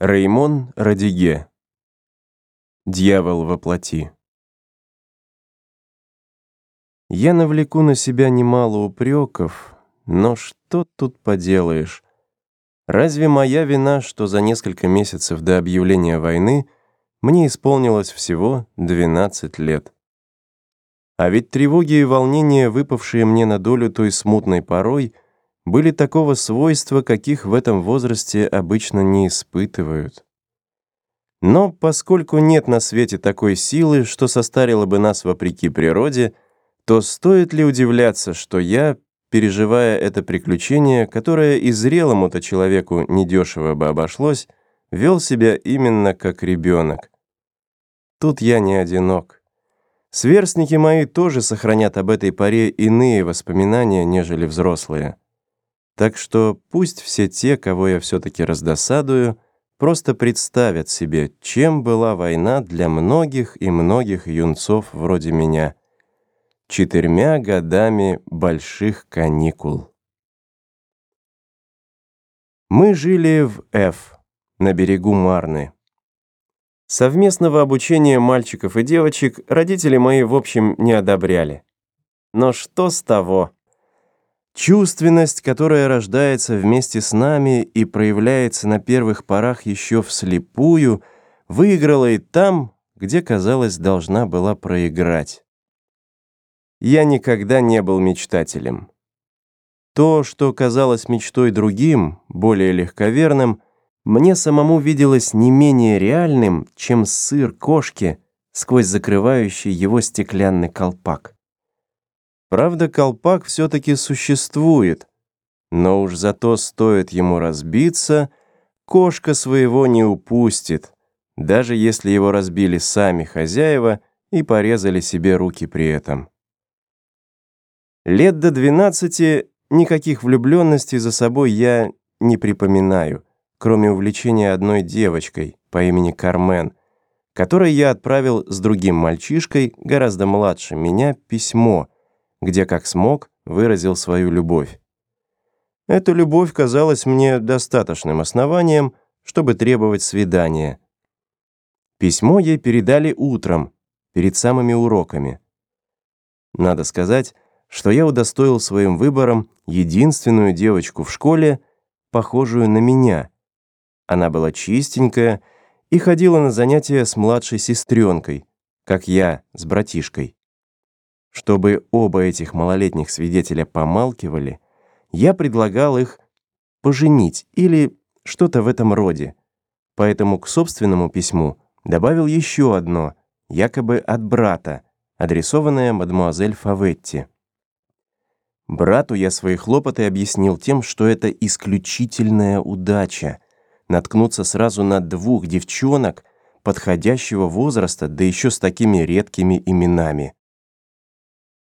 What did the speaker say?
Реймон Радиге. Дьявол во плоти. Я навлеку на себя немало упреков, но что тут поделаешь? Разве моя вина, что за несколько месяцев до объявления войны мне исполнилось всего 12 лет? А ведь тревоги и волнения, выпавшие мне на долю той смутной порой — были такого свойства, каких в этом возрасте обычно не испытывают. Но поскольку нет на свете такой силы, что состарила бы нас вопреки природе, то стоит ли удивляться, что я, переживая это приключение, которое и зрелому-то человеку недешево бы обошлось, вел себя именно как ребенок? Тут я не одинок. Сверстники мои тоже сохранят об этой паре иные воспоминания, нежели взрослые. Так что пусть все те, кого я все-таки раздосадую, просто представят себе, чем была война для многих и многих юнцов вроде меня. Четырьмя годами больших каникул. Мы жили в Ф, на берегу Марны. Совместного обучения мальчиков и девочек родители мои, в общем, не одобряли. Но что с того? Чувственность, которая рождается вместе с нами и проявляется на первых порах еще вслепую, выиграла и там, где, казалось, должна была проиграть. Я никогда не был мечтателем. То, что казалось мечтой другим, более легковерным, мне самому виделось не менее реальным, чем сыр кошки сквозь закрывающий его стеклянный колпак. Правда, колпак все-таки существует, но уж зато стоит ему разбиться, кошка своего не упустит, даже если его разбили сами хозяева и порезали себе руки при этом. Лет до 12 никаких влюбленностей за собой я не припоминаю, кроме увлечения одной девочкой по имени Кармен, которой я отправил с другим мальчишкой, гораздо младше меня, письмо — где, как смог, выразил свою любовь. Эта любовь казалась мне достаточным основанием, чтобы требовать свидания. Письмо ей передали утром, перед самыми уроками. Надо сказать, что я удостоил своим выбором единственную девочку в школе, похожую на меня. Она была чистенькая и ходила на занятия с младшей сестренкой, как я с братишкой. Чтобы оба этих малолетних свидетеля помалкивали, я предлагал их поженить или что-то в этом роде. Поэтому к собственному письму добавил еще одно, якобы от брата, адресованное мадмуазель Фаветти. Брату я свои хлопоты объяснил тем, что это исключительная удача наткнуться сразу на двух девчонок подходящего возраста, да еще с такими редкими именами.